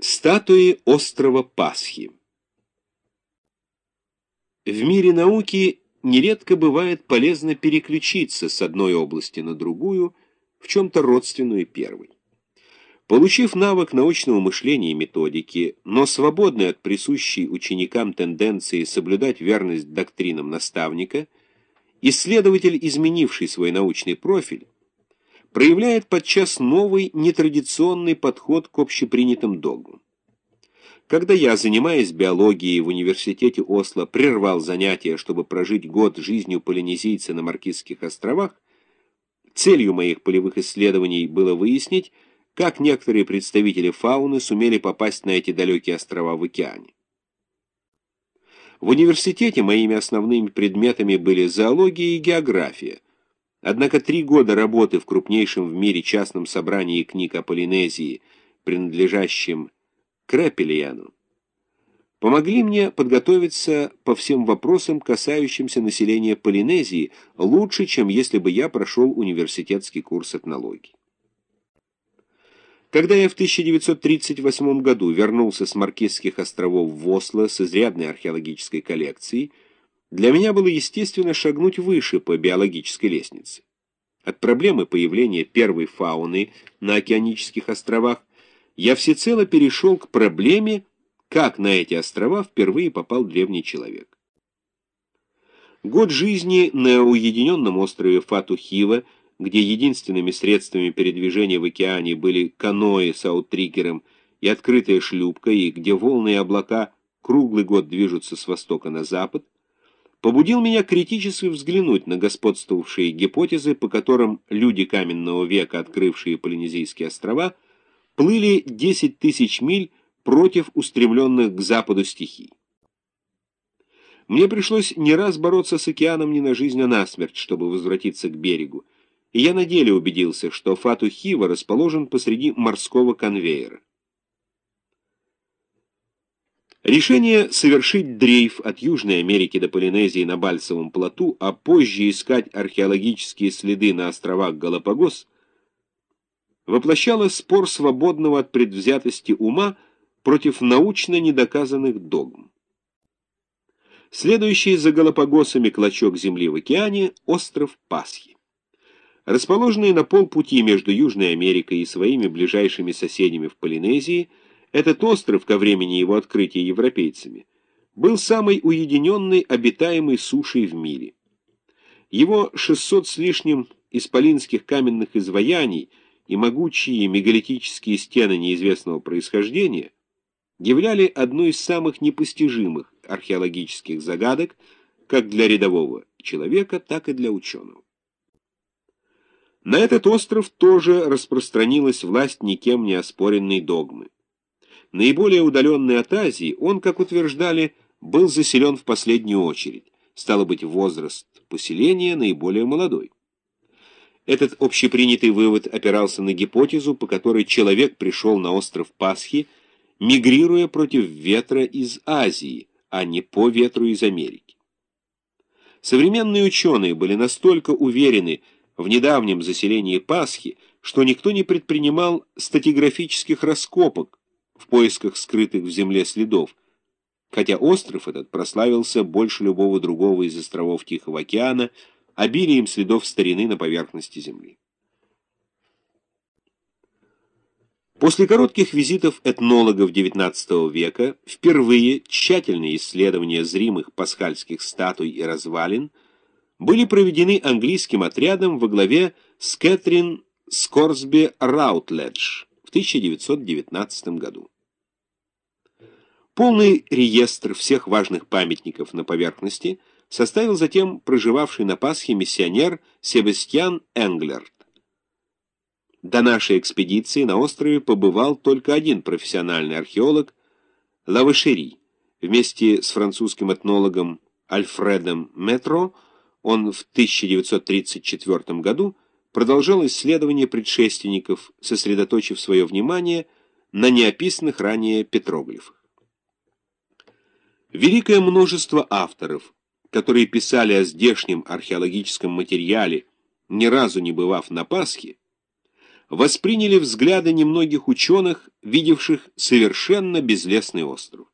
Статуи острова Пасхи В мире науки нередко бывает полезно переключиться с одной области на другую, в чем-то родственную первой. Получив навык научного мышления и методики, но свободный от присущей ученикам тенденции соблюдать верность доктринам наставника, исследователь, изменивший свой научный профиль, проявляет подчас новый, нетрадиционный подход к общепринятым догмам. Когда я, занимаясь биологией в университете Осло, прервал занятия, чтобы прожить год жизнью полинезийца на Маркизских островах, целью моих полевых исследований было выяснить, как некоторые представители фауны сумели попасть на эти далекие острова в океане. В университете моими основными предметами были зоология и география, Однако три года работы в крупнейшем в мире частном собрании книг о Полинезии, принадлежащем Крепелияну, помогли мне подготовиться по всем вопросам, касающимся населения Полинезии, лучше, чем если бы я прошел университетский курс этнологии. Когда я в 1938 году вернулся с Маркизских островов в Осло с изрядной археологической коллекцией, для меня было естественно шагнуть выше по биологической лестнице. От проблемы появления первой фауны на океанических островах я всецело перешел к проблеме, как на эти острова впервые попал древний человек. Год жизни на уединенном острове Фату-Хива, где единственными средствами передвижения в океане были каноэ с аутриггером и открытая шлюпка, и где волны и облака круглый год движутся с востока на запад, побудил меня критически взглянуть на господствовавшие гипотезы, по которым люди каменного века, открывшие Полинезийские острова, плыли 10 тысяч миль против устремленных к западу стихий. Мне пришлось не раз бороться с океаном не на жизнь, а на смерть, чтобы возвратиться к берегу, и я на деле убедился, что Фату-Хива расположен посреди морского конвейера. Решение совершить дрейф от Южной Америки до Полинезии на Бальсовом плоту, а позже искать археологические следы на островах Галапагос, воплощало спор свободного от предвзятости ума против научно недоказанных догм. Следующий за Галапагосами клочок земли в океане – остров Пасхи. Расположенный на полпути между Южной Америкой и своими ближайшими соседями в Полинезии – этот остров, ко времени его открытия европейцами, был самой уединенной обитаемой сушей в мире. Его 600 с лишним исполинских каменных изваяний и могучие мегалитические стены неизвестного происхождения являли одну из самых непостижимых археологических загадок как для рядового человека, так и для ученого. На этот остров тоже распространилась власть никем не оспоренной догмы. Наиболее удаленный от Азии, он, как утверждали, был заселен в последнюю очередь, стало быть, возраст поселения наиболее молодой. Этот общепринятый вывод опирался на гипотезу, по которой человек пришел на остров Пасхи, мигрируя против ветра из Азии, а не по ветру из Америки. Современные ученые были настолько уверены в недавнем заселении Пасхи, что никто не предпринимал статиграфических раскопок, в поисках скрытых в земле следов, хотя остров этот прославился больше любого другого из островов Тихого океана обилием следов старины на поверхности Земли. После коротких визитов этнологов XIX века впервые тщательные исследования зримых пасхальских статуй и развалин были проведены английским отрядом во главе с Кэтрин Скорсби Раутледж в 1919 году. Полный реестр всех важных памятников на поверхности составил затем проживавший на Пасхе миссионер Себастьян Энглерт. До нашей экспедиции на острове побывал только один профессиональный археолог Лавышери. Вместе с французским этнологом Альфредом Метро он в 1934 году продолжал исследование предшественников, сосредоточив свое внимание на неописанных ранее петроглифах. Великое множество авторов, которые писали о здешнем археологическом материале, ни разу не бывав на Пасхе, восприняли взгляды немногих ученых, видевших совершенно безлесный остров.